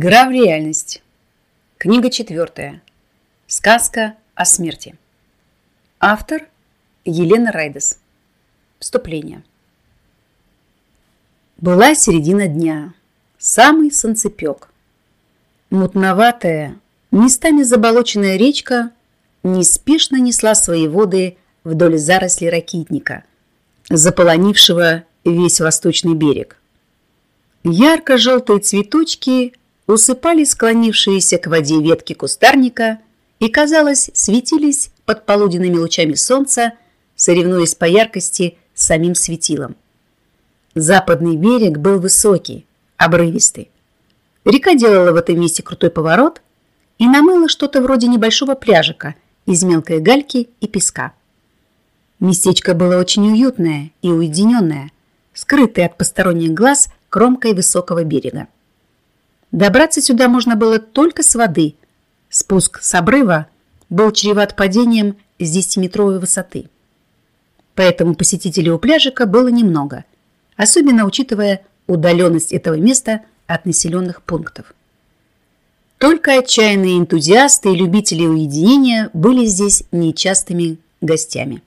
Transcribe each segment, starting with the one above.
Игра в реальность. Книга четвертая. Сказка о смерти. Автор Елена Райдес. Вступление. Была середина дня. Самый солнцепек. Мутноватая, местами заболоченная речка неспешно несла свои воды вдоль зарослей ракитника, заполонившего весь восточный берег. Ярко-желтые цветочки усыпали склонившиеся к воде ветки кустарника и, казалось, светились под полуденными лучами солнца, соревнуясь по яркости с самим светилом. Западный берег был высокий, обрывистый. Река делала в этом месте крутой поворот и намыла что-то вроде небольшого пляжика из мелкой гальки и песка. Местечко было очень уютное и уединенное, скрытое от посторонних глаз кромкой высокого берега. Добраться сюда можно было только с воды. Спуск с обрыва был чреват падением с 10-метровой высоты. Поэтому посетителей у пляжика было немного, особенно учитывая удаленность этого места от населенных пунктов. Только отчаянные энтузиасты и любители уединения были здесь нечастыми гостями.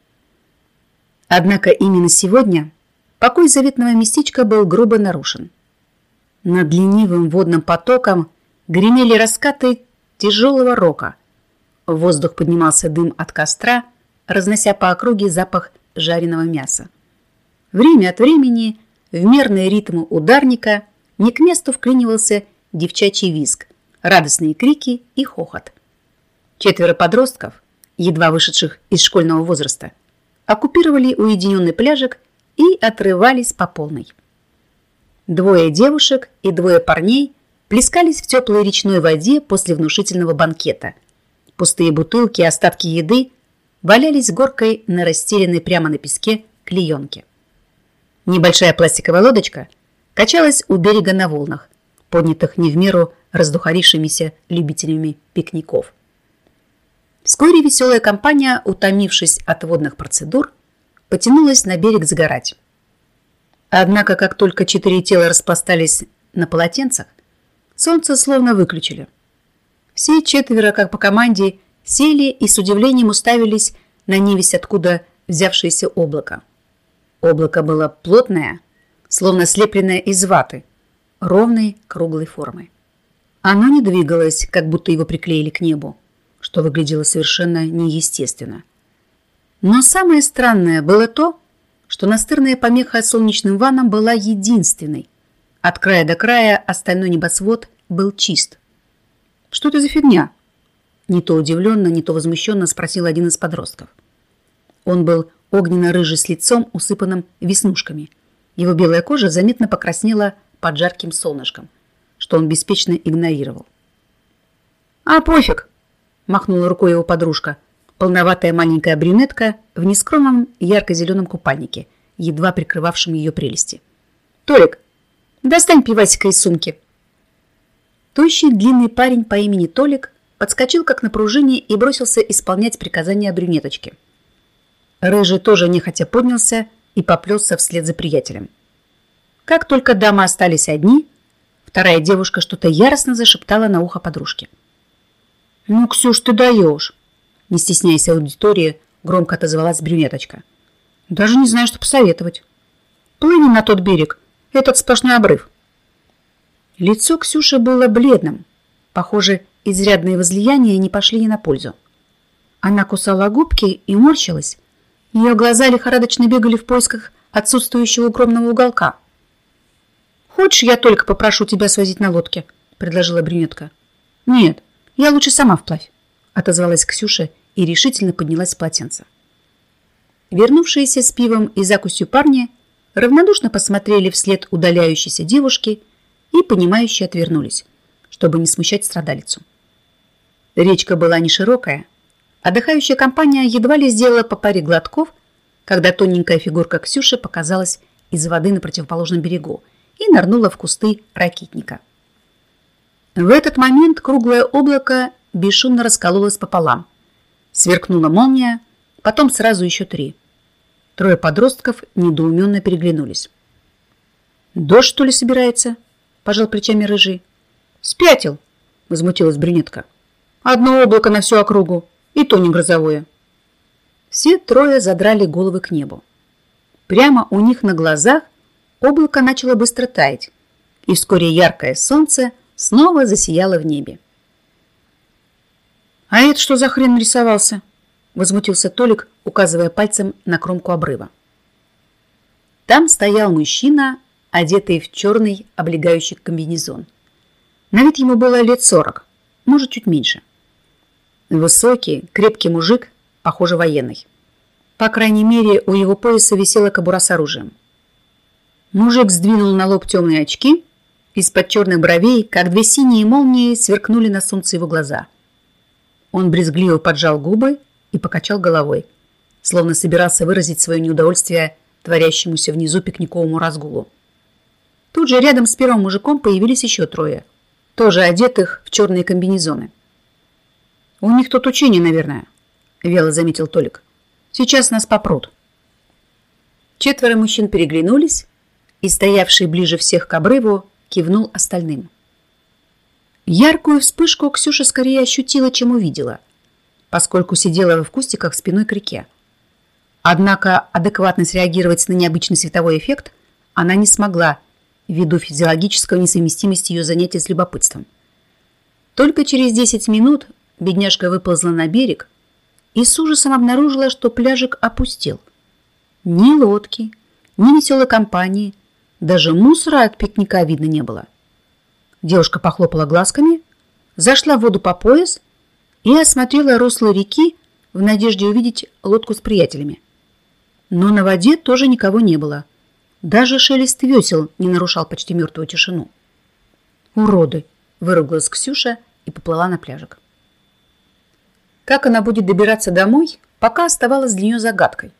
Однако именно сегодня покой заветного местечка был грубо нарушен – над ленивым водным потоком гремели раскаты тяжелого рока. В воздух поднимался дым от костра, разнося по округе запах жареного мяса. Время от времени в мерные ритмы ударника не к месту вклинивался девчачий визг, радостные крики и хохот. Четверо подростков, едва вышедших из школьного возраста, оккупировали уединенный пляжик и отрывались по полной. Двое девушек и двое парней плескались в теплой речной воде после внушительного банкета. Пустые бутылки и остатки еды валялись горкой на расстеленной прямо на песке клеенке. Небольшая пластиковая лодочка качалась у берега на волнах, поднятых не в меру раздухарившимися любителями пикников. Вскоре веселая компания, утомившись от водных процедур, потянулась на берег загорать. Однако, как только четыре тела распластались на полотенцах, солнце словно выключили. Все четверо, как по команде, сели и с удивлением уставились на невесть откуда взявшееся облако. Облако было плотное, словно слепленное из ваты, ровной круглой формы. Оно не двигалось, как будто его приклеили к небу, что выглядело совершенно неестественно. Но самое странное было то, что настырная помеха солнечным ваннам была единственной. От края до края остальной небосвод был чист. «Что это за фигня?» Не то удивленно, не то возмущенно спросил один из подростков. Он был огненно-рыжий с лицом, усыпанным веснушками. Его белая кожа заметно покраснела под жарким солнышком, что он беспечно игнорировал. «А пофиг!» – махнула рукой его подружка – Полноватая маленькая брюнетка в нескромном ярко-зеленом купальнике, едва прикрывавшем ее прелести. «Толик, достань пивасика из сумки!» Тощий длинный парень по имени Толик подскочил как на пружине и бросился исполнять приказания брюнеточки. Рыжий тоже нехотя поднялся и поплелся вслед за приятелем. Как только дамы остались одни, вторая девушка что-то яростно зашептала на ухо подружке. «Ну, Ксюш, ты даешь!» Не стесняясь аудитории, громко отозвалась брюнеточка. Даже не знаю, что посоветовать. Плыни на тот берег. Этот сплошной обрыв. Лицо Ксюши было бледным. Похоже, изрядные возлияния не пошли ей на пользу. Она кусала губки и морщилась. Ее глаза лихорадочно бегали в поисках отсутствующего укромного уголка. «Хочешь, я только попрошу тебя свозить на лодке?» – предложила брюнетка. «Нет, я лучше сама вплавь», – отозвалась Ксюша и решительно поднялась с полотенца. Вернувшиеся с пивом и закусью парни равнодушно посмотрели вслед удаляющейся девушки и, понимающе отвернулись, чтобы не смущать страдалицу. Речка была не широкая, отдыхающая компания едва ли сделала по паре глотков, когда тоненькая фигурка Ксюши показалась из воды на противоположном берегу и нырнула в кусты ракитника. В этот момент круглое облако бесшумно раскололось пополам, Сверкнула молния, потом сразу еще три. Трое подростков недоуменно переглянулись. «Дождь, что ли, собирается?» – пожал плечами рыжий. Спятил, возмутилась брюнетка. Одно облако на всю округу, и то не грозовое. Все трое задрали головы к небу. Прямо у них на глазах облако начало быстро таять, и вскоре яркое солнце снова засияло в небе. «А это что за хрен рисовался?» – возмутился Толик, указывая пальцем на кромку обрыва. Там стоял мужчина, одетый в черный облегающий комбинезон. На вид ему было лет сорок, может, чуть меньше. Высокий, крепкий мужик, похоже, военный. По крайней мере, у его пояса висела кобура с оружием. Мужик сдвинул на лоб темные очки, из-под черных бровей, как две синие молнии, сверкнули на солнце его глаза. Он брезгливо поджал губы и покачал головой, словно собирался выразить свое неудовольствие творящемуся внизу пикниковому разгулу. Тут же рядом с первым мужиком появились еще трое, тоже одетых в черные комбинезоны. «У них тут учение, наверное», — вело заметил Толик. «Сейчас нас попрут». Четверо мужчин переглянулись, и стоявший ближе всех к обрыву кивнул остальным. Яркую вспышку Ксюша скорее ощутила, чем увидела, поскольку сидела в кустиках спиной к реке. Однако адекватно среагировать на необычный световой эффект она не смогла, ввиду физиологической несовместимости ее занятий с любопытством. Только через 10 минут бедняжка выползла на берег и с ужасом обнаружила, что пляжик опустел. Ни лодки, ни веселой компании, даже мусора от пикника видно не было. Девушка похлопала глазками, зашла в воду по пояс и осмотрела русло реки в надежде увидеть лодку с приятелями. Но на воде тоже никого не было. Даже шелест весел не нарушал почти мертвую тишину. «Уроды!» – выругалась Ксюша и поплыла на пляжик. Как она будет добираться домой, пока оставалось для нее загадкой.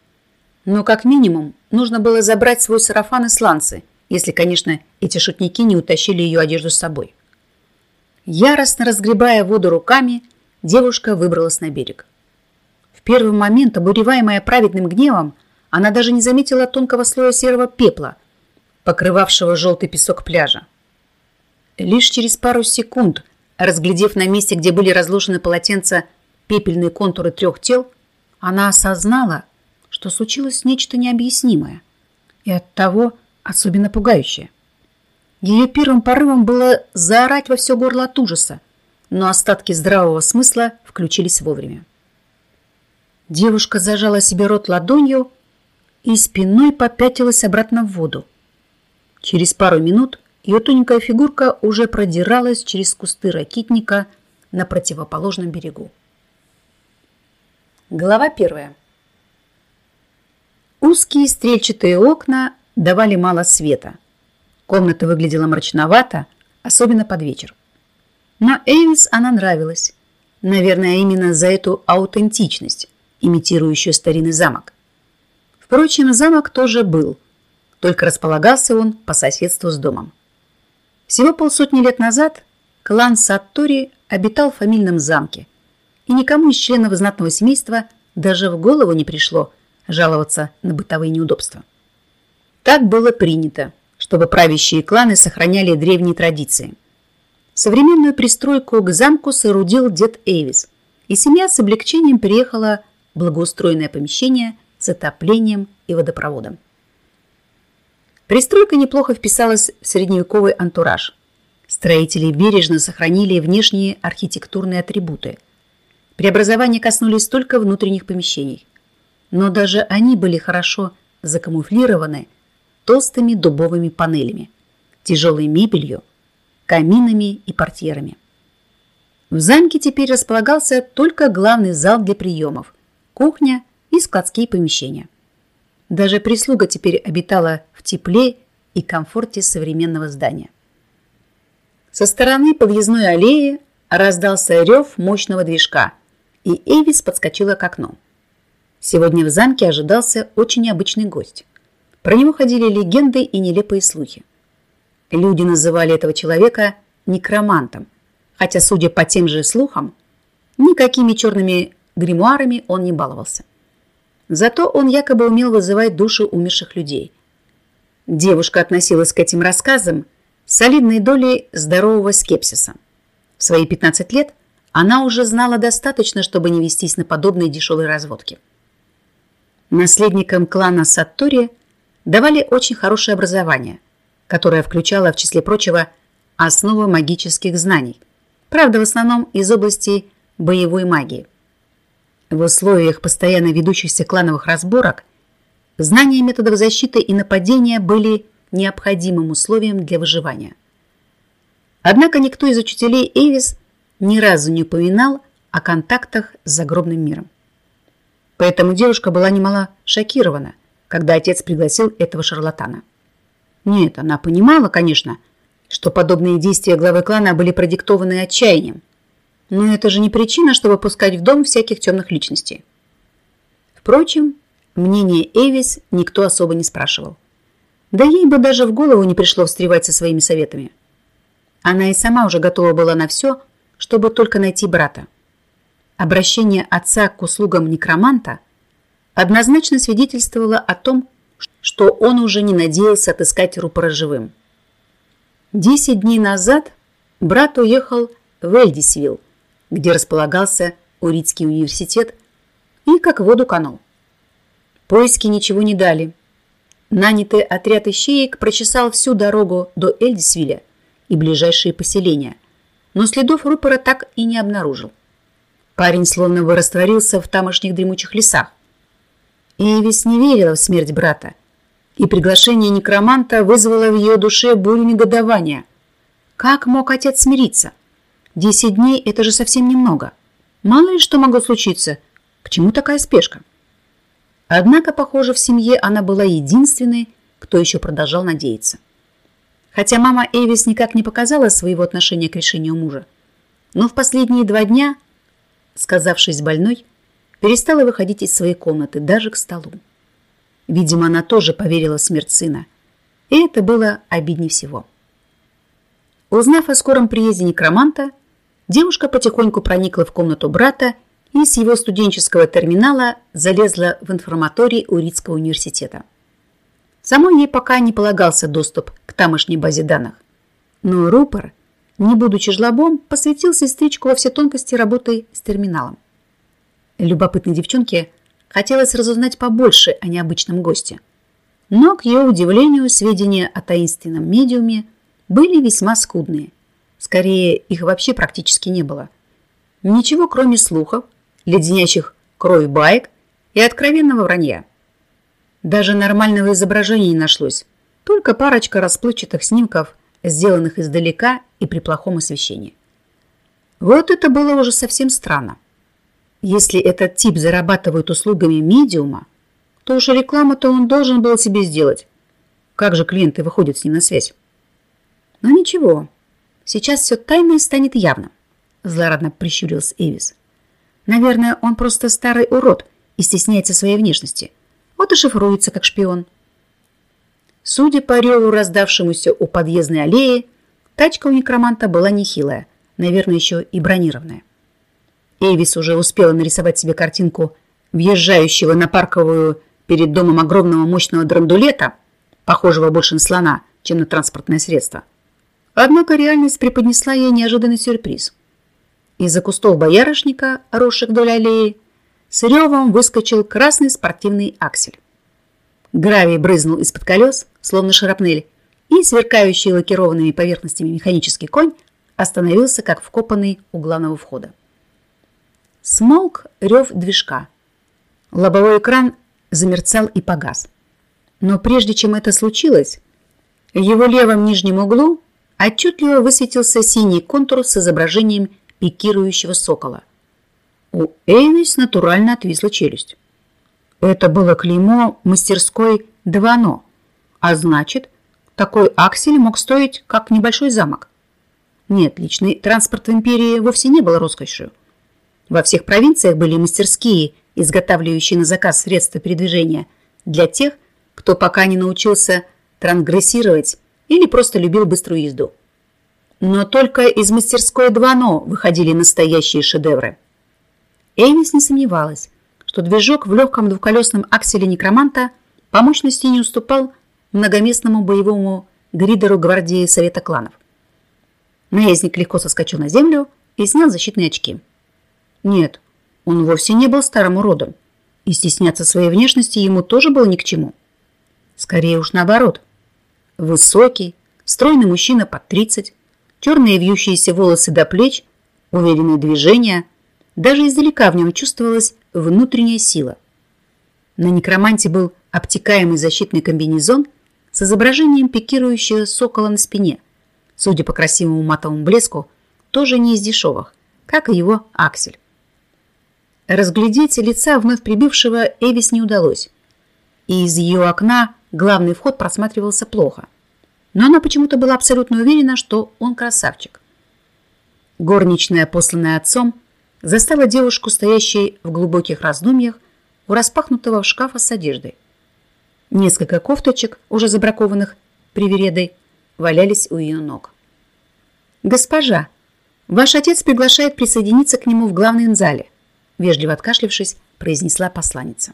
Но как минимум нужно было забрать свой сарафан и сланцы, если, конечно, эти шутники не утащили ее одежду с собой. Яростно разгребая воду руками, девушка выбралась на берег. В первый момент, обуреваемая праведным гневом, она даже не заметила тонкого слоя серого пепла, покрывавшего желтый песок пляжа. Лишь через пару секунд, разглядев на месте, где были разложены полотенца, пепельные контуры трех тел, она осознала, что случилось нечто необъяснимое и оттого особенно пугающее. Ее первым порывом было заорать во все горло от ужаса, но остатки здравого смысла включились вовремя. Девушка зажала себе рот ладонью и спиной попятилась обратно в воду. Через пару минут ее тоненькая фигурка уже продиралась через кусты ракитника на противоположном берегу. Глава первая. Узкие стрельчатые окна давали мало света. Комната выглядела мрачновато, особенно под вечер. Но Эйвис она нравилась. Наверное, именно за эту аутентичность, имитирующую старинный замок. Впрочем, замок тоже был, только располагался он по соседству с домом. Всего полсотни лет назад клан Саттори обитал в фамильном замке, и никому из членов знатного семейства даже в голову не пришло жаловаться на бытовые неудобства. Так было принято, чтобы правящие кланы сохраняли древние традиции. Современную пристройку к замку соорудил дед Эйвис, и семья с облегчением переехала в благоустроенное помещение с отоплением и водопроводом. Пристройка неплохо вписалась в средневековый антураж. Строители бережно сохранили внешние архитектурные атрибуты – Преобразования коснулись только внутренних помещений. Но даже они были хорошо закамуфлированы толстыми дубовыми панелями, тяжелой мебелью, каминами и портьерами. В замке теперь располагался только главный зал для приемов, кухня и складские помещения. Даже прислуга теперь обитала в тепле и комфорте современного здания. Со стороны подъездной аллеи раздался рев мощного движка – и Эвис подскочила к окну. Сегодня в замке ожидался очень необычный гость. Про него ходили легенды и нелепые слухи. Люди называли этого человека некромантом, хотя, судя по тем же слухам, никакими черными гримуарами он не баловался. Зато он якобы умел вызывать души умерших людей. Девушка относилась к этим рассказам солидной долей здорового скепсиса. В свои 15 лет она уже знала достаточно, чтобы не вестись на подобные дешевые разводки. Наследникам клана Саттори давали очень хорошее образование, которое включало, в числе прочего, основы магических знаний, правда, в основном из области боевой магии. В условиях постоянно ведущихся клановых разборок знания методов защиты и нападения были необходимым условием для выживания. Однако никто из учителей Эвис ни разу не упоминал о контактах с загробным миром. Поэтому девушка была немало шокирована, когда отец пригласил этого шарлатана. Нет, она понимала, конечно, что подобные действия главы клана были продиктованы отчаянием. Но это же не причина, чтобы пускать в дом всяких темных личностей. Впрочем, мнение Эвис никто особо не спрашивал. Да ей бы даже в голову не пришло встревать со своими советами. Она и сама уже готова была на все, чтобы только найти брата. Обращение отца к услугам некроманта однозначно свидетельствовало о том, что он уже не надеялся отыскать рупора живым. Десять дней назад брат уехал в Эльдисвилл, где располагался Урицкий университет, и как воду канул. Поиски ничего не дали. Нанятый отряд ищеек прочесал всю дорогу до Эльдисвилля и ближайшие поселения, но следов рупора так и не обнаружил. Парень словно бы растворился в тамошних дремучих лесах. Эвис не верила в смерть брата, и приглашение некроманта вызвало в ее душе бурю негодования. Как мог отец смириться? Десять дней – это же совсем немного. Мало ли что могло случиться. К чему такая спешка? Однако, похоже, в семье она была единственной, кто еще продолжал надеяться. Хотя мама Эвис никак не показала своего отношения к решению мужа. Но в последние два дня, сказавшись больной, перестала выходить из своей комнаты даже к столу. Видимо, она тоже поверила в смерть сына. И это было обиднее всего. Узнав о скором приезде некроманта, девушка потихоньку проникла в комнату брата и с его студенческого терминала залезла в информаторий Урицкого университета. Самой ей пока не полагался доступ к тамошней базе данных. Но рупор, не будучи жлобом, посвятил сестричку во все тонкости работы с терминалом. Любопытной девчонке хотелось разузнать побольше о необычном госте. Но, к ее удивлению, сведения о таинственном медиуме были весьма скудные. Скорее, их вообще практически не было. Ничего, кроме слухов, леденящих кровь баек и откровенного вранья. Даже нормального изображения не нашлось, только парочка расплывчатых снимков, сделанных издалека и при плохом освещении. Вот это было уже совсем странно. Если этот тип зарабатывает услугами медиума, то уж рекламу-то он должен был себе сделать. Как же клиенты выходят с ним на связь? Но ничего, сейчас все тайное станет явным, злорадно прищурился Эвис. Наверное, он просто старый урод и стесняется своей внешности – вот и шифруется как шпион. Судя по реву, раздавшемуся у подъездной аллеи, тачка у некроманта была нехилая, наверное, еще и бронированная. Эйвис уже успела нарисовать себе картинку въезжающего на парковую перед домом огромного мощного драндулета, похожего больше на слона, чем на транспортное средство. Однако реальность преподнесла ей неожиданный сюрприз. Из-за кустов боярышника, росших вдоль аллеи, с ревом выскочил красный спортивный аксель. Гравий брызнул из-под колес, словно шарапнель, и сверкающий лакированными поверхностями механический конь остановился, как вкопанный у главного входа. Смолк рев движка. Лобовой экран замерцал и погас. Но прежде чем это случилось, в его левом нижнем углу отчетливо высветился синий контур с изображением пикирующего сокола. У Эйвис натурально отвисла челюсть. Это было клеймо мастерской Давано, а значит, такой аксель мог стоить как небольшой замок. Нет, личный транспорт в империи вовсе не был роскошью. Во всех провинциях были мастерские, изготавливающие на заказ средства передвижения для тех, кто пока не научился трансгрессировать или просто любил быструю езду. Но только из мастерской Двано выходили настоящие шедевры. Эйвис не сомневалась, что движок в легком двухколесном акселе некроманта по мощности не уступал многоместному боевому гридеру гвардии Совета кланов. Наездник легко соскочил на землю и снял защитные очки. Нет, он вовсе не был старым уродом, и стесняться своей внешности ему тоже было ни к чему. Скорее уж наоборот. Высокий, стройный мужчина под 30, черные вьющиеся волосы до плеч, уверенные движения. Даже издалека в нем чувствовалась внутренняя сила. На некроманте был обтекаемый защитный комбинезон с изображением пикирующего сокола на спине. Судя по красивому матовому блеску, тоже не из дешевых, как и его аксель. Разглядеть лица вновь прибывшего Эвис не удалось, и из ее окна главный вход просматривался плохо. Но она почему-то была абсолютно уверена, что он красавчик. Горничная, посланная отцом, застала девушку, стоящей в глубоких раздумьях, у распахнутого шкафа с одеждой. Несколько кофточек, уже забракованных привередой, валялись у ее ног. «Госпожа, ваш отец приглашает присоединиться к нему в главном зале», вежливо откашлившись, произнесла посланница.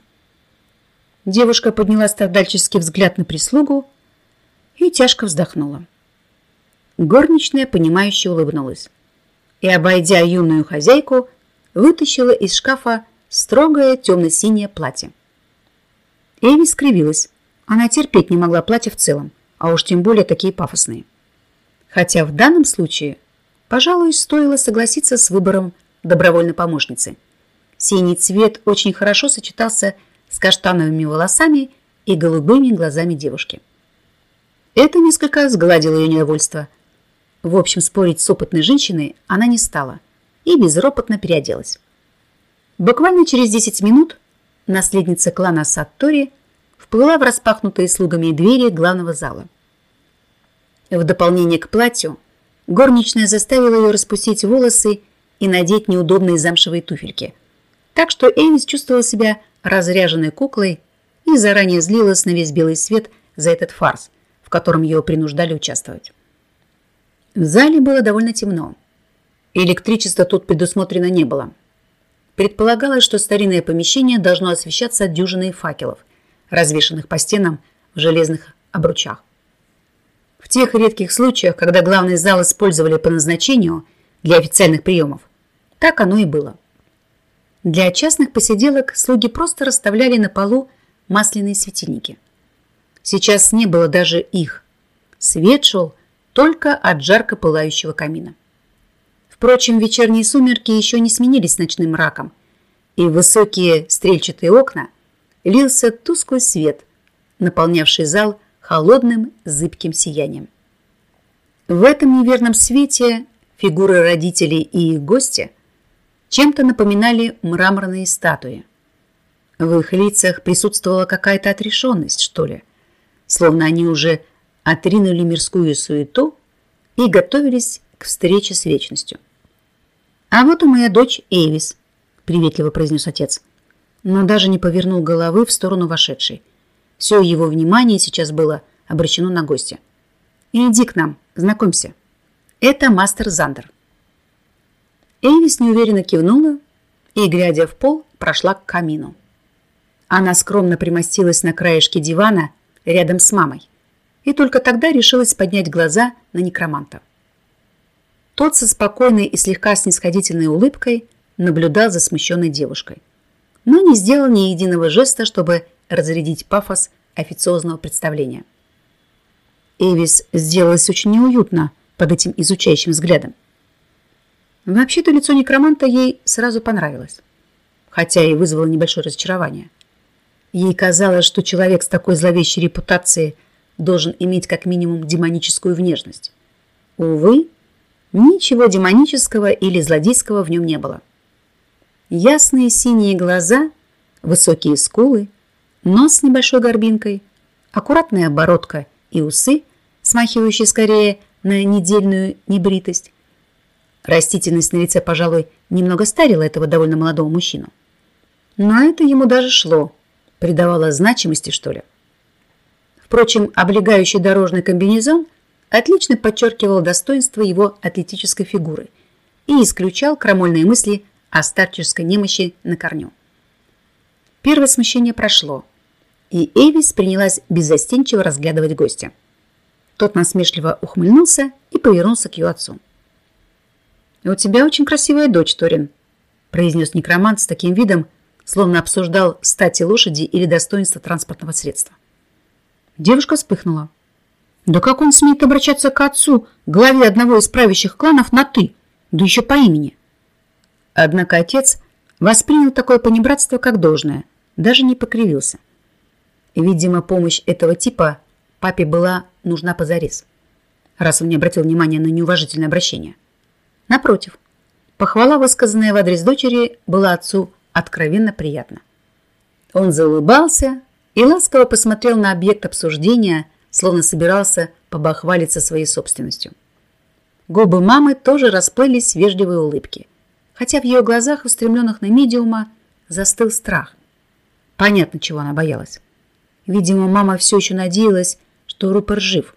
Девушка подняла страдальческий взгляд на прислугу и тяжко вздохнула. Горничная, понимающе улыбнулась и, обойдя юную хозяйку, вытащила из шкафа строгое темно-синее платье. Эви скривилась. Она терпеть не могла платья в целом, а уж тем более такие пафосные. Хотя в данном случае, пожалуй, стоило согласиться с выбором добровольной помощницы. Синий цвет очень хорошо сочетался с каштановыми волосами и голубыми глазами девушки. Это несколько сгладило ее недовольство. В общем, спорить с опытной женщиной она не стала и безропотно переоделась. Буквально через 10 минут наследница клана Саттори вплыла в распахнутые слугами двери главного зала. В дополнение к платью горничная заставила ее распустить волосы и надеть неудобные замшевые туфельки – так что Эйвис чувствовала себя разряженной куклой и заранее злилась на весь белый свет за этот фарс, в котором ее принуждали участвовать. В зале было довольно темно. Электричества тут предусмотрено не было. Предполагалось, что старинное помещение должно освещаться дюжиной факелов, развешанных по стенам в железных обручах. В тех редких случаях, когда главный зал использовали по назначению для официальных приемов, так оно и было. Для частных посиделок слуги просто расставляли на полу масляные светильники. Сейчас не было даже их. Свет шел только от жарко пылающего камина. Впрочем, вечерние сумерки еще не сменились ночным мраком, и в высокие стрельчатые окна лился тусклый свет, наполнявший зал холодным зыбким сиянием. В этом неверном свете фигуры родителей и их гостя чем-то напоминали мраморные статуи. В их лицах присутствовала какая-то отрешенность, что ли, словно они уже отринули мирскую суету и готовились к встрече с вечностью. «А вот и моя дочь Эйвис», — приветливо произнес отец, но даже не повернул головы в сторону вошедшей. Все его внимание сейчас было обращено на гостя. «Иди к нам, знакомься. Это мастер Зандер». Эйвис неуверенно кивнула и, глядя в пол, прошла к камину. Она скромно примостилась на краешке дивана рядом с мамой и только тогда решилась поднять глаза на некроманта. Тот со спокойной и слегка снисходительной улыбкой наблюдал за смущенной девушкой, но не сделал ни единого жеста, чтобы разрядить пафос официозного представления. Эвис сделалась очень неуютно под этим изучающим взглядом. Вообще-то лицо некроманта ей сразу понравилось, хотя и вызвало небольшое разочарование. Ей казалось, что человек с такой зловещей репутацией должен иметь как минимум демоническую внешность. Увы, ничего демонического или злодейского в нем не было. Ясные синие глаза, высокие скулы, нос с небольшой горбинкой, аккуратная оборотка и усы, смахивающие скорее на недельную небритость, Растительность на лице, пожалуй, немного старила этого довольно молодого мужчину. Но это ему даже шло, придавало значимости, что ли. Впрочем, облегающий дорожный комбинезон отлично подчеркивал достоинство его атлетической фигуры и исключал крамольные мысли о старческой немощи на корню. Первое смущение прошло, и Эвис принялась беззастенчиво разглядывать гостя. Тот насмешливо ухмыльнулся и повернулся к ее отцу. «У тебя очень красивая дочь, Торин», – произнес некромант с таким видом, словно обсуждал стати лошади или достоинство транспортного средства. Девушка вспыхнула. «Да как он смеет обращаться к отцу, главе одного из правящих кланов, на «ты», да еще по имени?» Однако отец воспринял такое понебратство как должное, даже не покривился. Видимо, помощь этого типа папе была нужна позарез, раз он не обратил внимания на неуважительное обращение. Напротив, похвала, высказанная в адрес дочери, была отцу откровенно приятна. Он заулыбался и ласково посмотрел на объект обсуждения, словно собирался побахвалиться своей собственностью. Губы мамы тоже расплылись в вежливой улыбке, хотя в ее глазах, устремленных на медиума, застыл страх. Понятно, чего она боялась. Видимо, мама все еще надеялась, что Рупер жив,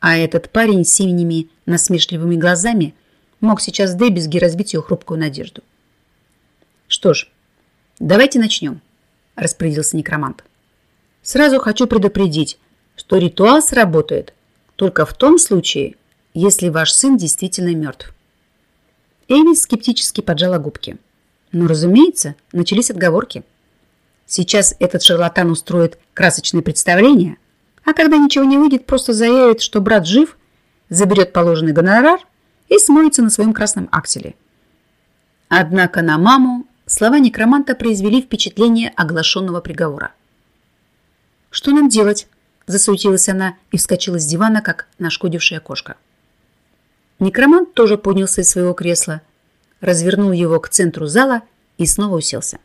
а этот парень с синими насмешливыми глазами мог сейчас дребезги разбить ее хрупкую надежду. «Что ж, давайте начнем», – распорядился некромант. «Сразу хочу предупредить, что ритуал сработает только в том случае, если ваш сын действительно мертв». Эйвис скептически поджала губки. Но, разумеется, начались отговорки. Сейчас этот шарлатан устроит красочное представление, а когда ничего не выйдет, просто заявит, что брат жив, заберет положенный гонорар и смоется на своем красном акселе. Однако на маму слова некроманта произвели впечатление оглашенного приговора. «Что нам делать?» – засуетилась она и вскочила с дивана, как нашкодившая кошка. Некромант тоже поднялся из своего кресла, развернул его к центру зала и снова уселся.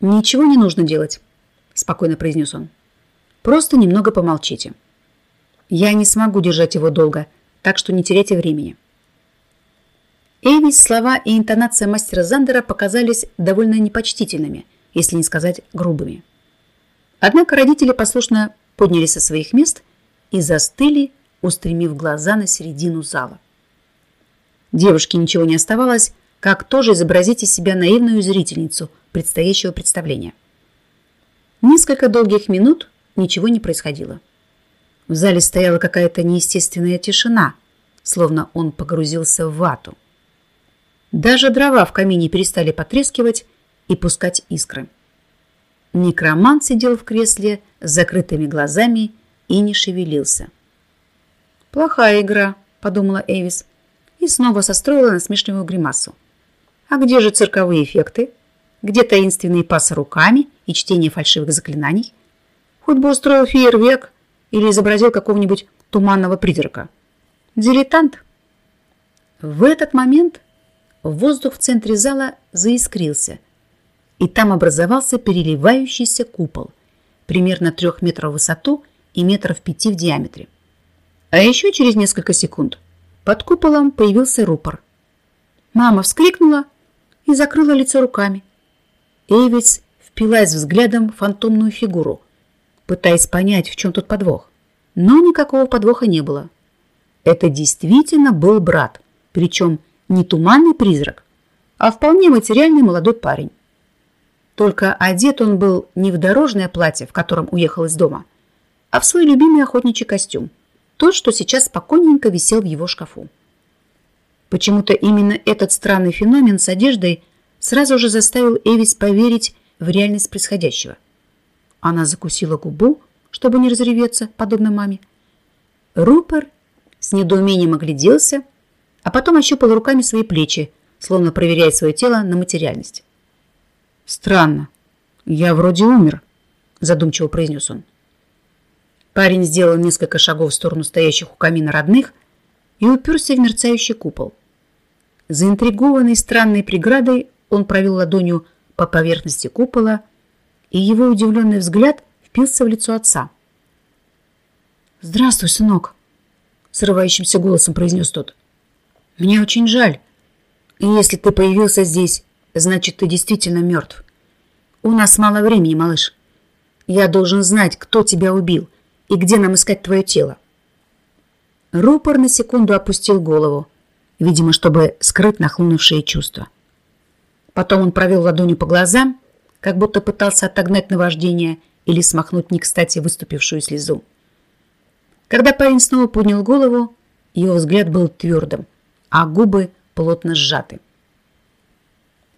«Ничего не нужно делать», – спокойно произнес он. «Просто немного помолчите. Я не смогу держать его долго, так что не теряйте времени». Эйвис слова и интонация мастера Зандера показались довольно непочтительными, если не сказать грубыми. Однако родители послушно поднялись со своих мест и застыли, устремив глаза на середину зала. Девушке ничего не оставалось, как тоже изобразить из себя наивную зрительницу – предстоящего представления. Несколько долгих минут ничего не происходило. В зале стояла какая-то неестественная тишина, словно он погрузился в вату. Даже дрова в камине перестали потрескивать и пускать искры. Некромант сидел в кресле с закрытыми глазами и не шевелился. «Плохая игра», — подумала Эвис, и снова состроила насмешливую гримасу. «А где же цирковые эффекты?» где таинственные пасы руками и чтение фальшивых заклинаний. Хоть бы устроил фейерверк или изобразил какого-нибудь туманного призрака. Дилетант. В этот момент воздух в центре зала заискрился, и там образовался переливающийся купол, примерно трех метров в высоту и метров пяти в диаметре. А еще через несколько секунд под куполом появился рупор. Мама вскрикнула и закрыла лицо руками. Эйвис впилась взглядом в фантомную фигуру, пытаясь понять, в чем тут подвох. Но никакого подвоха не было. Это действительно был брат, причем не туманный призрак, а вполне материальный молодой парень. Только одет он был не в дорожное платье, в котором уехал из дома, а в свой любимый охотничий костюм, тот, что сейчас спокойненько висел в его шкафу. Почему-то именно этот странный феномен с одеждой сразу же заставил Эвис поверить в реальность происходящего. Она закусила губу, чтобы не разреветься, подобно маме. Рупер с недоумением огляделся, а потом ощупал руками свои плечи, словно проверяя свое тело на материальность. «Странно. Я вроде умер», – задумчиво произнес он. Парень сделал несколько шагов в сторону стоящих у камина родных и уперся в мерцающий купол. Заинтригованный странной преградой, он провел ладонью по поверхности купола, и его удивленный взгляд впился в лицо отца. «Здравствуй, сынок!» — срывающимся голосом произнес тот. «Мне очень жаль. И если ты появился здесь, значит, ты действительно мертв. У нас мало времени, малыш. Я должен знать, кто тебя убил и где нам искать твое тело». Рупор на секунду опустил голову, видимо, чтобы скрыть нахлынувшие чувства. Потом он провел ладонью по глазам, как будто пытался отогнать наваждение или смахнуть не кстати выступившую слезу. Когда парень снова поднял голову, его взгляд был твердым, а губы плотно сжаты.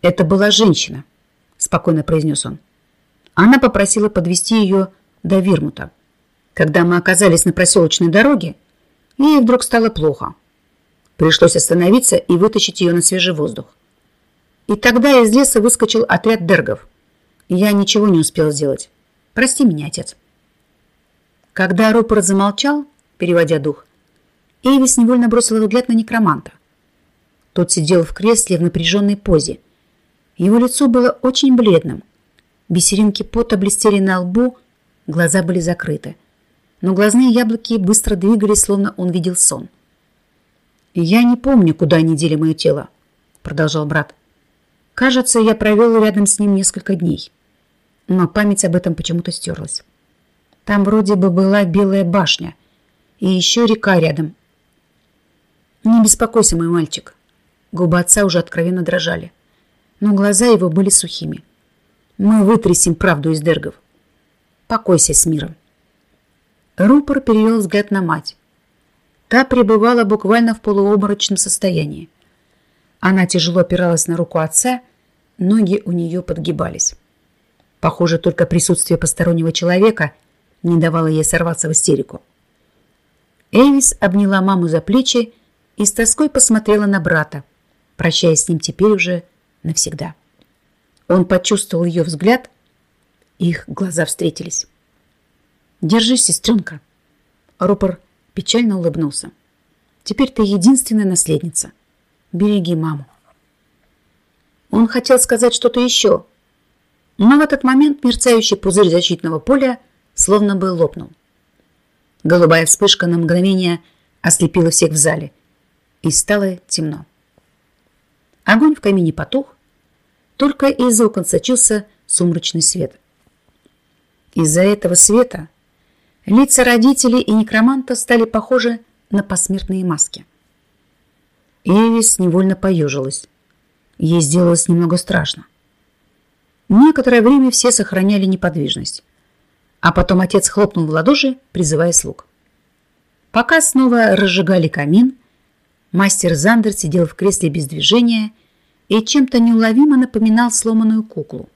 «Это была женщина», — спокойно произнес он. Она попросила подвести ее до Вирмута. Когда мы оказались на проселочной дороге, ей вдруг стало плохо. Пришлось остановиться и вытащить ее на свежий воздух. И тогда из леса выскочил отряд дергов. Я ничего не успел сделать. Прости меня, отец. Когда Рупорт замолчал, переводя дух, Эйвис невольно бросила взгляд на некроманта. Тот сидел в кресле в напряженной позе. Его лицо было очень бледным. Бисеринки пота блестели на лбу, глаза были закрыты. Но глазные яблоки быстро двигались, словно он видел сон. «Я не помню, куда они дели мое тело», — продолжал брат. «Кажется, я провел рядом с ним несколько дней. Но память об этом почему-то стерлась. Там вроде бы была белая башня и еще река рядом, «Не беспокойся, мой мальчик». Губы отца уже откровенно дрожали, но глаза его были сухими. «Мы вытрясем правду из дергов. Покойся с миром». Рупор перевел взгляд на мать. Та пребывала буквально в полуобморочном состоянии. Она тяжело опиралась на руку отца, ноги у нее подгибались. Похоже, только присутствие постороннего человека не давало ей сорваться в истерику. Эвис обняла маму за плечи и с тоской посмотрела на брата, прощаясь с ним теперь уже навсегда. Он почувствовал ее взгляд, их глаза встретились. «Держись, сестренка!» Рупор печально улыбнулся. «Теперь ты единственная наследница. Береги маму». Он хотел сказать что-то еще, но в этот момент мерцающий пузырь защитного поля словно бы лопнул. Голубая вспышка на мгновение ослепила всех в зале – и стало темно. Огонь в камине потух, только из окон сочился сумрачный свет. Из-за этого света лица родителей и некроманта стали похожи на посмертные маски. Эвис невольно поежилась. Ей сделалось немного страшно. Некоторое время все сохраняли неподвижность. А потом отец хлопнул в ладоши, призывая слуг. Пока снова разжигали камин, Мастер Зандер сидел в кресле без движения и чем-то неуловимо напоминал сломанную куклу.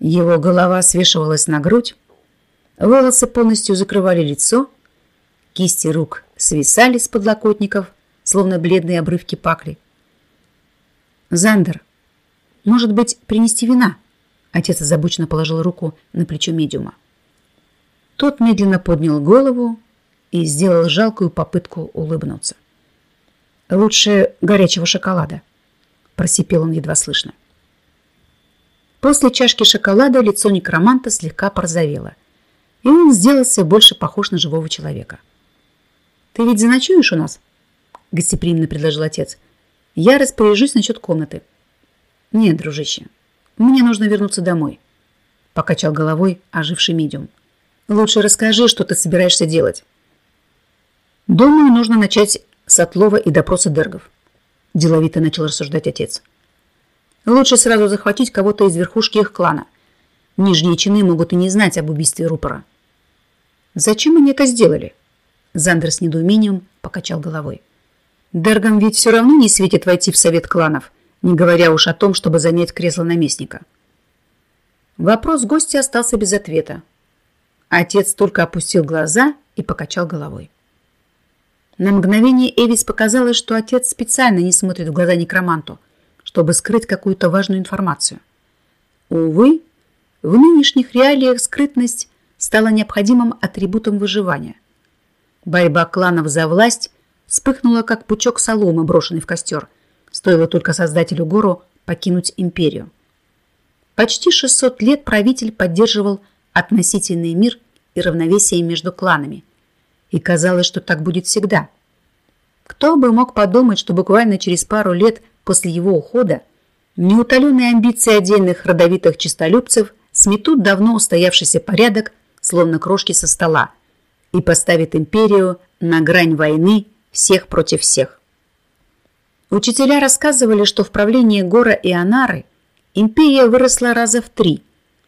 Его голова свешивалась на грудь, волосы полностью закрывали лицо, кисти рук свисали с подлокотников, словно бледные обрывки пакли. «Зандер, может быть, принести вина?» Отец озабоченно положил руку на плечо медиума. Тот медленно поднял голову и сделал жалкую попытку улыбнуться. Лучше горячего шоколада, просипел он едва слышно. После чашки шоколада лицо некроманта слегка порозовело, и он сделался больше похож на живого человека. «Ты ведь заночуешь у нас?» – гостеприимно предложил отец. «Я распоряжусь насчет комнаты». «Нет, дружище, мне нужно вернуться домой», – покачал головой оживший медиум. «Лучше расскажи, что ты собираешься делать». «Думаю, нужно начать с отлова и допроса дергов. Деловито начал рассуждать отец. Лучше сразу захватить кого-то из верхушки их клана. Нижние чины могут и не знать об убийстве рупора. Зачем они это сделали? Зандер с недоумением покачал головой. Дергам ведь все равно не светит войти в совет кланов, не говоря уж о том, чтобы занять кресло наместника. Вопрос гостя остался без ответа. Отец только опустил глаза и покачал головой. На мгновение Эвис показалось, что отец специально не смотрит в глаза некроманту, чтобы скрыть какую-то важную информацию. Увы, в нынешних реалиях скрытность стала необходимым атрибутом выживания. Борьба кланов за власть вспыхнула, как пучок соломы, брошенный в костер. Стоило только создателю Гору покинуть империю. Почти 600 лет правитель поддерживал относительный мир и равновесие между кланами – и казалось, что так будет всегда. Кто бы мог подумать, что буквально через пару лет после его ухода неутоленные амбиции отдельных родовитых честолюбцев сметут давно устоявшийся порядок, словно крошки со стола, и поставят империю на грань войны всех против всех. Учителя рассказывали, что в правлении Гора и Анары империя выросла раза в три,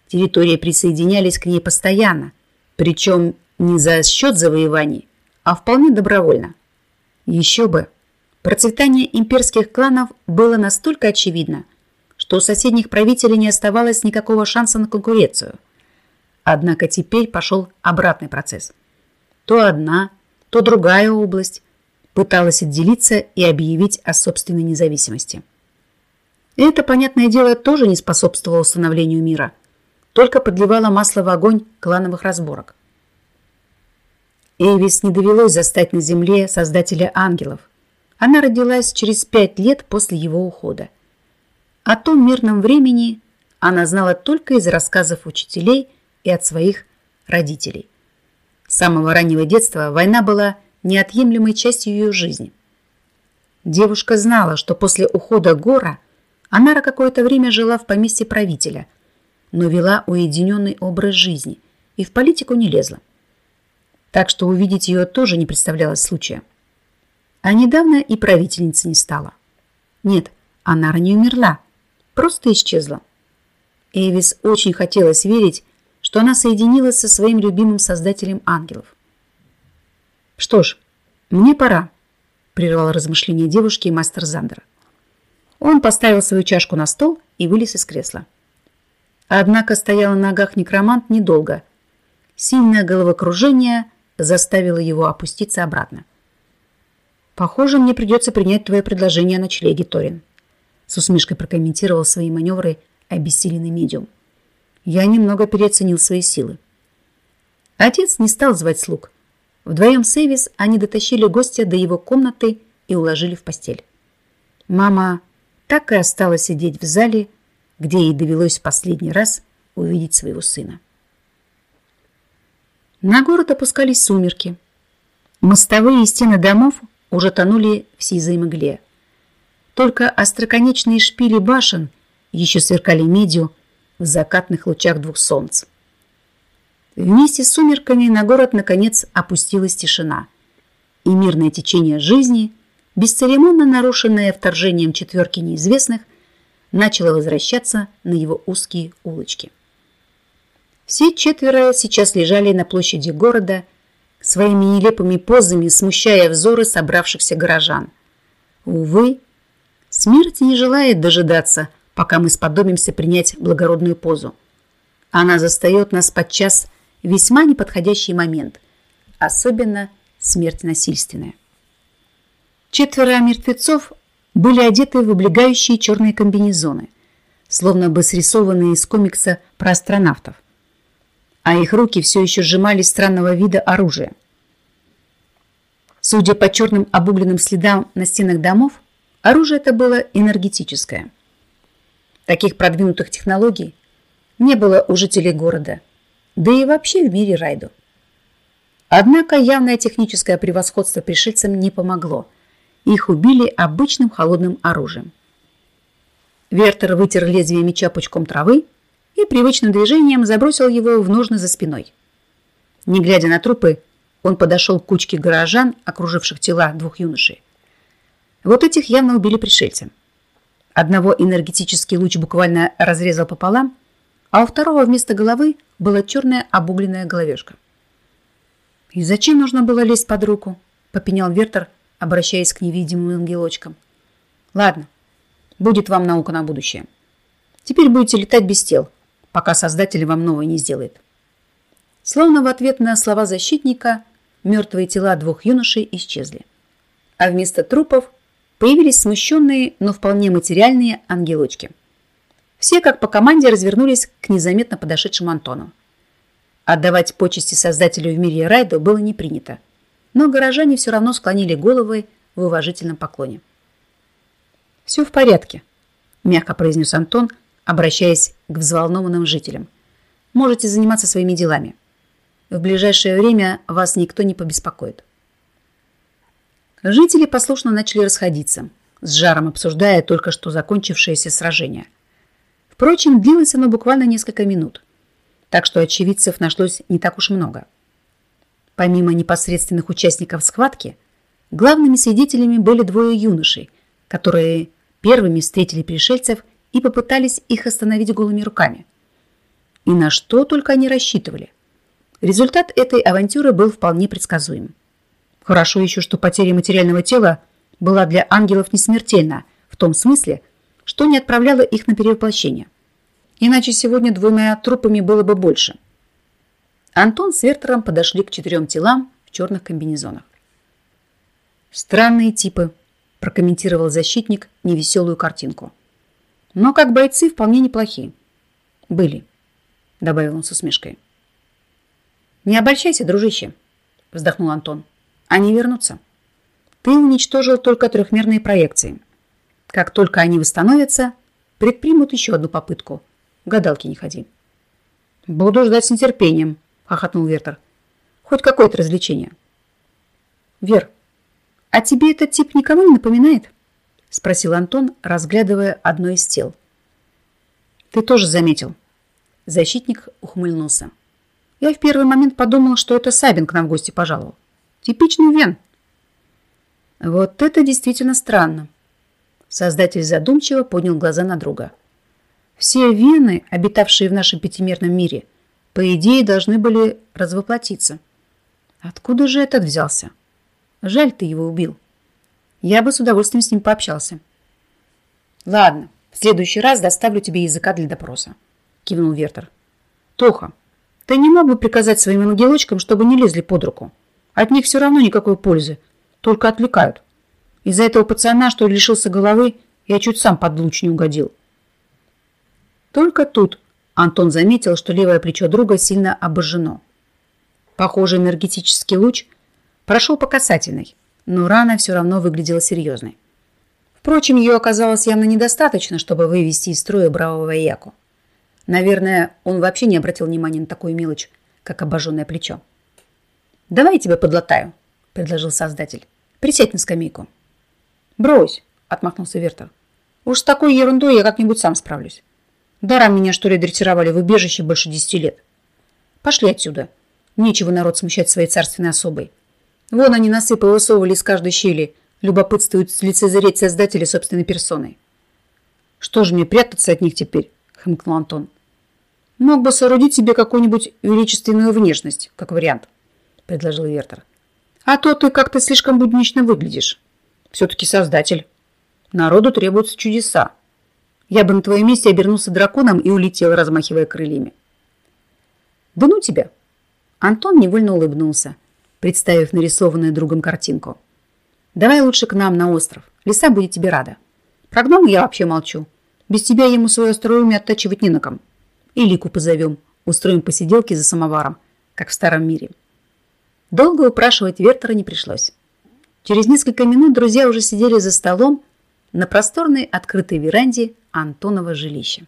территории присоединялись к ней постоянно, причем Не за счет завоеваний, а вполне добровольно. Еще бы. Процветание имперских кланов было настолько очевидно, что у соседних правителей не оставалось никакого шанса на конкуренцию. Однако теперь пошел обратный процесс. То одна, то другая область пыталась отделиться и объявить о собственной независимости. это, понятное дело, тоже не способствовало установлению мира, только подливало масло в огонь клановых разборок. Эйвис не довелось застать на земле создателя ангелов. Она родилась через пять лет после его ухода. О том мирном времени она знала только из рассказов учителей и от своих родителей. С самого раннего детства война была неотъемлемой частью ее жизни. Девушка знала, что после ухода Гора Анара какое-то время жила в поместье правителя, но вела уединенный образ жизни и в политику не лезла так что увидеть ее тоже не представлялось случая. А недавно и правительницы не стало. Нет, она ранее умерла, просто исчезла. Эвис очень хотелось верить, что она соединилась со своим любимым создателем ангелов. «Что ж, мне пора», – прервал размышления девушки мастер Зандера. Он поставил свою чашку на стол и вылез из кресла. Однако стоял на ногах некромант недолго. Сильное головокружение заставила его опуститься обратно. «Похоже, мне придется принять твое предложение о ночлеге, Торин», с усмешкой прокомментировал свои маневры обессиленный медиум. «Я немного переоценил свои силы». Отец не стал звать слуг. Вдвоем с Эвис они дотащили гостя до его комнаты и уложили в постель. Мама так и осталась сидеть в зале, где ей довелось в последний раз увидеть своего сына. На город опускались сумерки. Мостовые и стены домов уже тонули в сизой мгле. Только остроконечные шпили башен еще сверкали медью в закатных лучах двух солнц. Вместе с сумерками на город, наконец, опустилась тишина. И мирное течение жизни, бесцеремонно нарушенное вторжением четверки неизвестных, начало возвращаться на его узкие улочки. Все четверо сейчас лежали на площади города, своими нелепыми позами смущая взоры собравшихся горожан. Увы, смерть не желает дожидаться, пока мы сподобимся принять благородную позу. Она застает нас подчас весьма неподходящий момент, особенно смерть насильственная. Четверо мертвецов были одеты в облегающие черные комбинезоны, словно бы срисованные из комикса про астронавтов а их руки все еще сжимали странного вида оружие. Судя по черным обугленным следам на стенах домов, оружие это было энергетическое. Таких продвинутых технологий не было у жителей города, да и вообще в мире Райду. Однако явное техническое превосходство пришельцам не помогло. Их убили обычным холодным оружием. Вертер вытер лезвие меча пучком травы и привычным движением забросил его в ножны за спиной. Не глядя на трупы, он подошел к кучке горожан, окруживших тела двух юношей. Вот этих явно убили пришельцы. Одного энергетический луч буквально разрезал пополам, а у второго вместо головы была черная обугленная головешка. «И зачем нужно было лезть под руку?» – попенял Вертер, обращаясь к невидимым ангелочкам. «Ладно, будет вам наука на будущее. Теперь будете летать без тел, пока Создатель вам новое не сделает. Словно в ответ на слова защитника мертвые тела двух юношей исчезли. А вместо трупов появились смущенные, но вполне материальные ангелочки. Все, как по команде, развернулись к незаметно подошедшему Антону. Отдавать почести Создателю в мире Райдо было не принято, но горожане все равно склонили головы в уважительном поклоне. «Все в порядке», – мягко произнес Антон – обращаясь к взволнованным жителям. Можете заниматься своими делами. В ближайшее время вас никто не побеспокоит. Жители послушно начали расходиться, с жаром обсуждая только что закончившееся сражение. Впрочем, длилось оно буквально несколько минут, так что очевидцев нашлось не так уж много. Помимо непосредственных участников схватки, главными свидетелями были двое юношей, которые первыми встретили пришельцев и попытались их остановить голыми руками. И на что только они рассчитывали. Результат этой авантюры был вполне предсказуем. Хорошо еще, что потеря материального тела была для ангелов не смертельна, в том смысле, что не отправляла их на перевоплощение. Иначе сегодня двумя трупами было бы больше. Антон с Вертером подошли к четырем телам в черных комбинезонах. «Странные типы», – прокомментировал защитник невеселую картинку. «Но как бойцы вполне неплохие». «Были», – добавил он с усмешкой. «Не обольщайся, дружище», – вздохнул Антон. «Они вернутся. Ты уничтожил только трехмерные проекции. Как только они восстановятся, предпримут еще одну попытку. Гадалки не ходи». «Буду ждать с нетерпением», – хохотнул Вертер. «Хоть какое-то развлечение». «Вер, а тебе этот тип никого не напоминает?» – спросил Антон, разглядывая одно из тел. «Ты тоже заметил». Защитник ухмыльнулся. Я в первый момент подумал, что это Сабин к нам в гости пожаловал. Типичный вен. Вот это действительно странно. Создатель задумчиво поднял глаза на друга. Все вены, обитавшие в нашем пятимерном мире, по идее, должны были развоплотиться. Откуда же этот взялся? Жаль, ты его убил. Я бы с удовольствием с ним пообщался. Ладно, в следующий раз доставлю тебе языка для допроса, кивнул Вертер. Тоха, ты не мог бы приказать своим ангелочкам, чтобы не лезли под руку? От них все равно никакой пользы, только отвлекают. Из-за этого пацана, что лишился головы, я чуть сам под луч не угодил. Только тут Антон заметил, что левое плечо друга сильно обожжено. Похоже, энергетический луч прошел по касательной, но рана все равно выглядела серьезной. Впрочем, ее оказалось явно недостаточно, чтобы вывести из строя бравого Яку. Наверное, он вообще не обратил внимания на такую мелочь, как обожженное плечо. «Давай я тебя подлатаю», – предложил создатель. «Присядь на скамейку». «Брось», – отмахнулся Вертер. «Уж с такой ерундой я как-нибудь сам справлюсь. Даром меня, что ли, дрессировали в убежище больше десяти лет. Пошли отсюда. Нечего народ смущать своей царственной особой. Вон они насыпы высовывали из каждой щели, любопытствуют лицезреть создателя собственной персоной. Что же мне прятаться от них теперь? хмыкнул Антон. Мог бы соорудить себе какую-нибудь величественную внешность, как вариант, предложил Вертер. А то ты как-то слишком буднично выглядишь. Все-таки создатель. Народу требуются чудеса. Я бы на твоем месте обернулся драконом и улетел, размахивая крыльями. Да ну тебя. Антон невольно улыбнулся, представив нарисованную другом картинку. Давай лучше к нам на остров. Лиса будет тебе рада. Про гнома я вообще молчу. Без тебя ему свое остроумие оттачивать не на ком. И Лику позовем, устроим посиделки за самоваром, как в старом мире. Долго упрашивать Вертера не пришлось. Через несколько минут друзья уже сидели за столом на просторной открытой веранде Антонова жилища.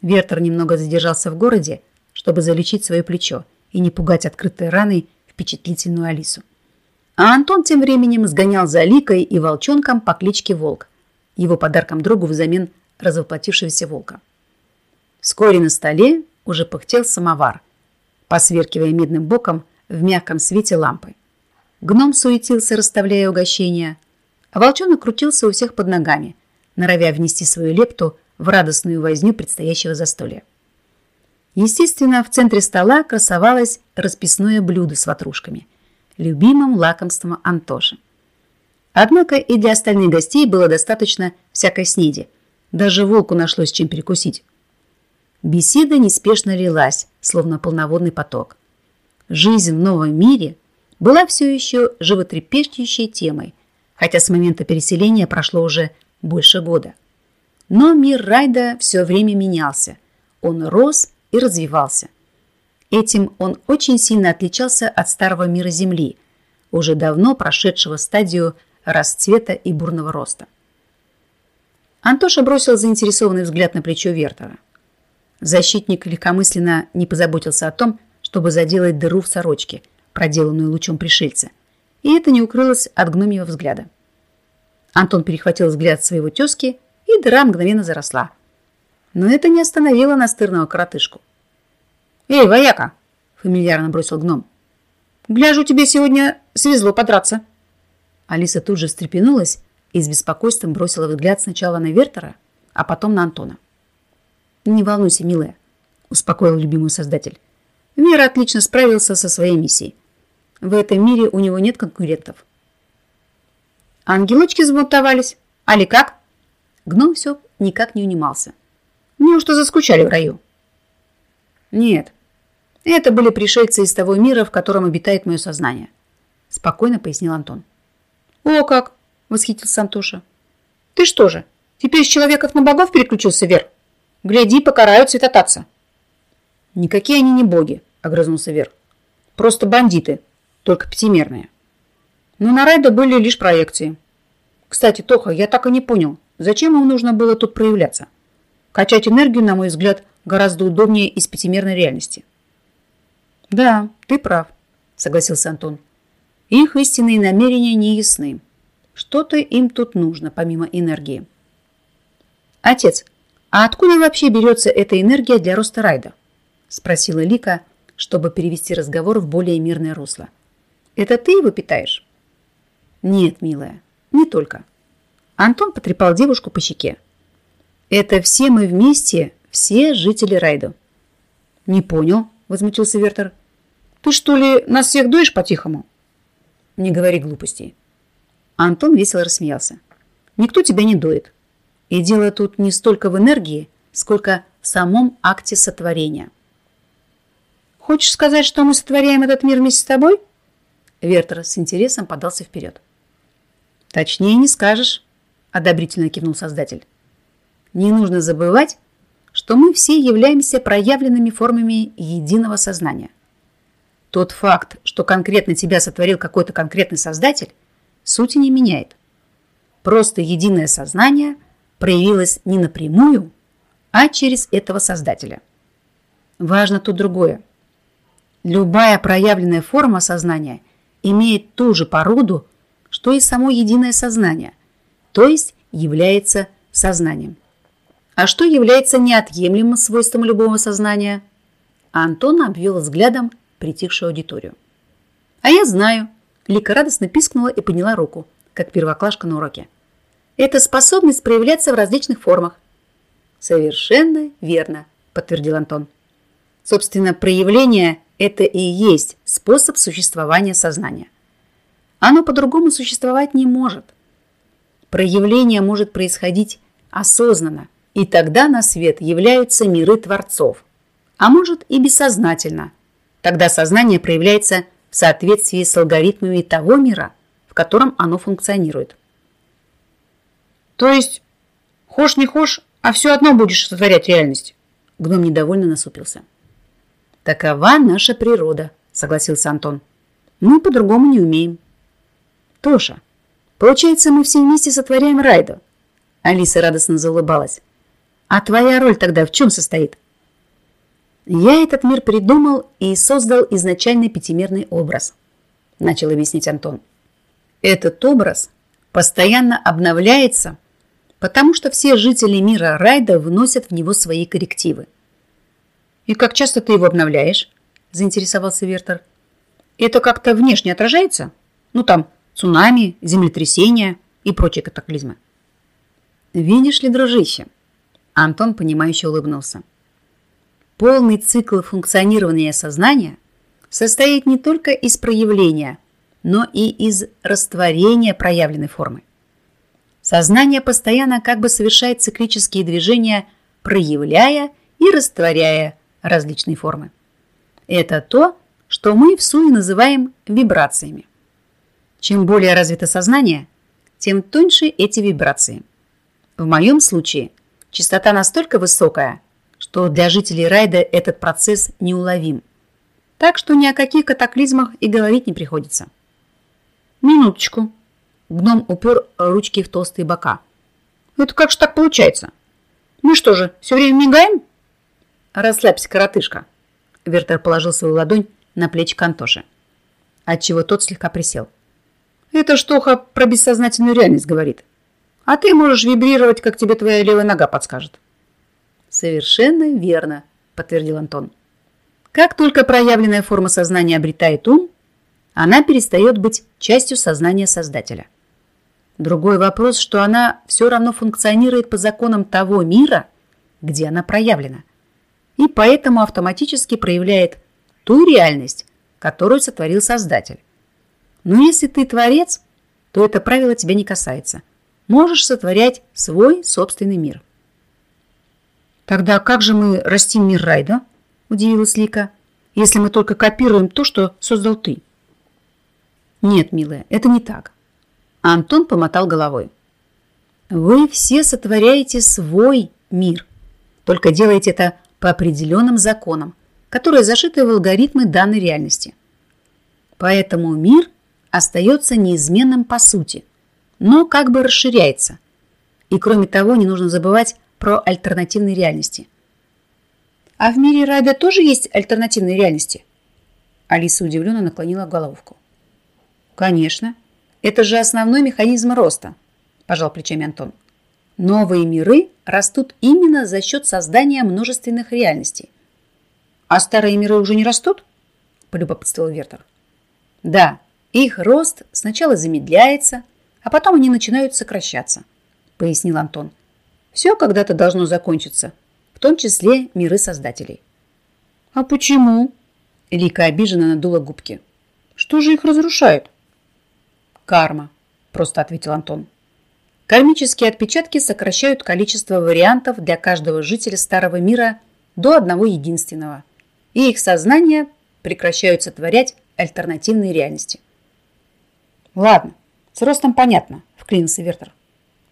Вертер немного задержался в городе, чтобы залечить свое плечо и не пугать открытой раной впечатлительную Алису. А Антон тем временем сгонял за Ликой и волчонком по кличке Волк, его подарком другу взамен развоплотившегося волка. Вскоре на столе уже пыхтел самовар, посверкивая медным боком в мягком свете лампы. Гном суетился, расставляя угощения, а волчонок крутился у всех под ногами, норовя внести свою лепту в радостную возню предстоящего застолья. Естественно, в центре стола красовалось расписное блюдо с ватрушками, любимым лакомством Антоши. Однако и для остальных гостей было достаточно всякой снеди – даже волку нашлось чем перекусить. Беседа неспешно лилась, словно полноводный поток. Жизнь в новом мире была все еще животрепещущей темой, хотя с момента переселения прошло уже больше года. Но мир Райда все время менялся. Он рос и развивался. Этим он очень сильно отличался от старого мира Земли, уже давно прошедшего стадию расцвета и бурного роста. Антоша бросил заинтересованный взгляд на плечо Вертера. Защитник легкомысленно не позаботился о том, чтобы заделать дыру в сорочке, проделанную лучом пришельца, и это не укрылось от гномьего взгляда. Антон перехватил взгляд своего тезки, и дыра мгновенно заросла. Но это не остановило настырного коротышку. «Эй, вояка!» – фамильярно бросил гном. «Гляжу, тебе сегодня свезло подраться». Алиса тут же встрепенулась и с беспокойством бросила взгляд сначала на Вертера, а потом на Антона. «Не волнуйся, милая», – успокоил любимый создатель. Вера отлично справился со своей миссией. В этом мире у него нет конкурентов. Ангелочки взбунтовались. Али как? Гном все никак не унимался. Неужто заскучали в раю? Нет, это были пришельцы из того мира, в котором обитает мое сознание. Спокойно пояснил Антон. О как! Восхитился Антоша. Ты что же, теперь с человеков на богов переключился Вер? Гляди, покарают святотатца. Никакие они не боги, огрызнулся Вер. Просто бандиты, только пятимерные. Но на Райда были лишь проекции. Кстати, Тоха, я так и не понял, зачем им нужно было тут проявляться? Качать энергию, на мой взгляд, гораздо удобнее из пятимерной реальности. Да, ты прав, согласился Антон. Их истинные намерения не ясны. Что-то им тут нужно, помимо энергии. Отец, а откуда вообще берется эта энергия для роста райда? Спросила Лика, чтобы перевести разговор в более мирное русло. Это ты его питаешь? Нет, милая, не только. Антон потрепал девушку по щеке. Это все мы вместе, все жители Райда. Не понял, возмутился Вертер. Ты что ли нас всех дуешь по-тихому? Не говори глупостей. Антон весело рассмеялся. Никто тебя не дует. И дело тут не столько в энергии, сколько в самом акте сотворения. Хочешь сказать, что мы сотворяем этот мир вместе с тобой? Вертер с интересом подался вперед. Точнее не скажешь, одобрительно кивнул создатель. Не нужно забывать, что мы все являемся проявленными формами единого сознания. Тот факт, что конкретно тебя сотворил какой-то конкретный создатель, сути не меняет. Просто единое сознание проявилось не напрямую, а через этого создателя. Важно тут другое. Любая проявленная форма сознания имеет ту же породу, что и само единое сознание, то есть является сознанием. А что является неотъемлемым свойством любого сознания? Антон обвел взглядом притихшую аудиторию. А я знаю. Лика радостно пискнула и подняла руку, как первоклашка на уроке. Это способность проявляться в различных формах. Совершенно верно, подтвердил Антон. Собственно, проявление – это и есть способ существования сознания. Оно по-другому существовать не может. Проявление может происходить осознанно, и тогда на свет являются миры творцов. А может и бессознательно. Тогда сознание проявляется в соответствии с алгоритмами того мира, в котором оно функционирует. То есть, хошь не хошь, а все одно будешь сотворять реальность. Гном недовольно насупился. Такова наша природа, согласился Антон. Мы по-другому не умеем. Тоша, получается, мы все вместе сотворяем Райду. Алиса радостно заулыбалась. А твоя роль тогда в чем состоит? Я этот мир придумал и создал изначальный пятимерный образ, начал объяснить Антон. Этот образ постоянно обновляется, потому что все жители мира Райда вносят в него свои коррективы. И как часто ты его обновляешь? заинтересовался Вертер. Это как-то внешне отражается? Ну там цунами, землетрясения и прочие катаклизмы. Видишь ли, дружище, Антон, понимающе улыбнулся. Полный цикл функционирования сознания состоит не только из проявления, но и из растворения проявленной формы. Сознание постоянно как бы совершает циклические движения, проявляя и растворяя различные формы. Это то, что мы в СУИ называем вибрациями. Чем более развито сознание, тем тоньше эти вибрации. В моем случае – Частота настолько высокая, что для жителей райда этот процесс неуловим. Так что ни о каких катаклизмах и говорить не приходится. Минуточку. Гном упер ручки в толстые бока. Это как же так получается? Мы что же, все время мигаем? Расслабься, коротышка. Вертер положил свою ладонь на плечи Кантоши, отчего тот слегка присел. Это штука про бессознательную реальность говорит. А ты можешь вибрировать, как тебе твоя левая нога подскажет. Совершенно верно, подтвердил Антон. Как только проявленная форма сознания обретает ум, она перестает быть частью сознания Создателя. Другой вопрос, что она все равно функционирует по законам того мира, где она проявлена, и поэтому автоматически проявляет ту реальность, которую сотворил Создатель. Но если ты творец, то это правило тебя не касается. Можешь сотворять свой собственный мир. Тогда как же мы растим мир Райда? Удивилась Лика. Если мы только копируем то, что создал ты. Нет, милая, это не так. Антон помотал головой. Вы все сотворяете свой мир. Только делаете это по определенным законам, которые зашиты в алгоритмы данной реальности. Поэтому мир остается неизменным по сути, но как бы расширяется. И кроме того, не нужно забывать про альтернативные реальности. А в мире Райда тоже есть альтернативные реальности? Алиса удивленно наклонила головку. Конечно. Это же основной механизм роста, пожал плечами Антон. Новые миры растут именно за счет создания множественных реальностей. А старые миры уже не растут? Полюбопытствовал Вертер. Да, их рост сначала замедляется, а потом они начинают сокращаться, пояснил Антон. Все когда-то должно закончиться, в том числе миры создателей. А почему? Лика обиженно надула губки. Что же их разрушает? Карма, просто ответил Антон. Кармические отпечатки сокращают количество вариантов для каждого жителя Старого мира до одного единственного, и их сознание прекращают сотворять альтернативные реальности. Ладно, с ростом понятно, вклинился Вертер.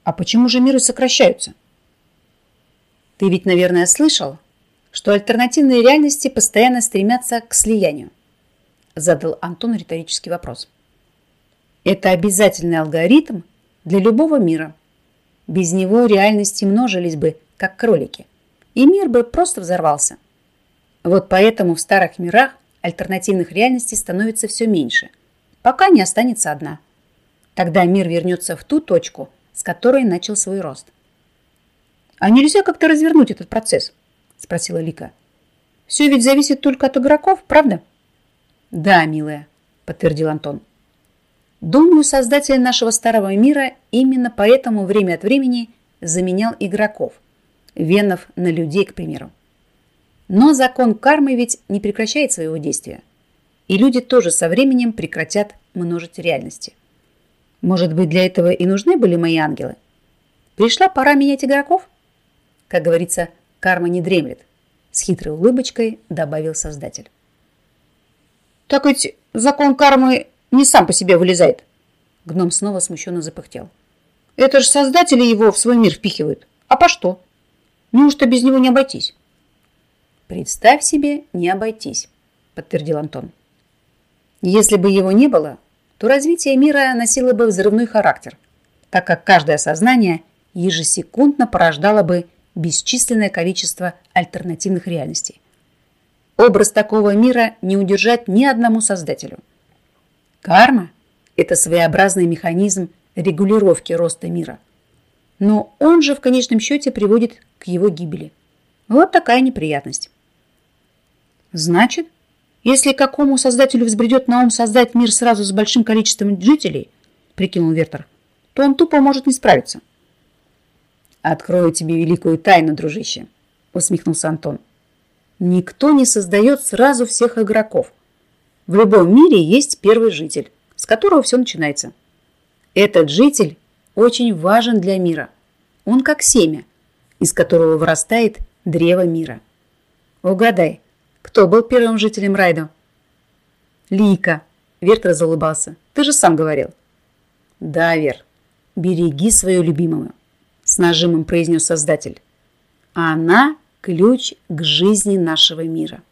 А почему же миры сокращаются? Ты ведь, наверное, слышал, что альтернативные реальности постоянно стремятся к слиянию? Задал Антон риторический вопрос. Это обязательный алгоритм для любого мира. Без него реальности множились бы, как кролики, и мир бы просто взорвался. Вот поэтому в старых мирах альтернативных реальностей становится все меньше, пока не останется одна. Тогда мир вернется в ту точку, с которой начал свой рост. «А нельзя как-то развернуть этот процесс?» – спросила Лика. «Все ведь зависит только от игроков, правда?» «Да, милая», – подтвердил Антон. «Думаю, создатель нашего старого мира именно поэтому время от времени заменял игроков, венов на людей, к примеру. Но закон кармы ведь не прекращает своего действия. И люди тоже со временем прекратят множить реальности. Может быть, для этого и нужны были мои ангелы? Пришла пора менять игроков? Как говорится, карма не дремлет. С хитрой улыбочкой добавил создатель. Так ведь закон кармы не сам по себе вылезает. Гном снова смущенно запыхтел. Это же создатели его в свой мир впихивают. А по что? Неужто без него не обойтись? Представь себе, не обойтись, подтвердил Антон. Если бы его не было, то развитие мира носило бы взрывной характер, так как каждое сознание ежесекундно порождало бы бесчисленное количество альтернативных реальностей. Образ такого мира не удержать ни одному создателю. Карма – это своеобразный механизм регулировки роста мира. Но он же в конечном счете приводит к его гибели. Вот такая неприятность. Значит, если какому создателю взбредет на ум создать мир сразу с большим количеством жителей, прикинул Вертер, то он тупо может не справиться. Открою тебе великую тайну, дружище, усмехнулся Антон. Никто не создает сразу всех игроков. В любом мире есть первый житель, с которого все начинается. Этот житель очень важен для мира. Он как семя, из которого вырастает древо мира. Угадай, кто был первым жителем Райдо? Лика. Вертер заулыбался. Ты же сам говорил. Да, Вер. Береги свою любимую. С нажимом произнес Создатель. Она ключ к жизни нашего мира.